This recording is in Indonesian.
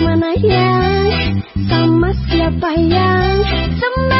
ke mana yang ya? sama siapa yang? Sama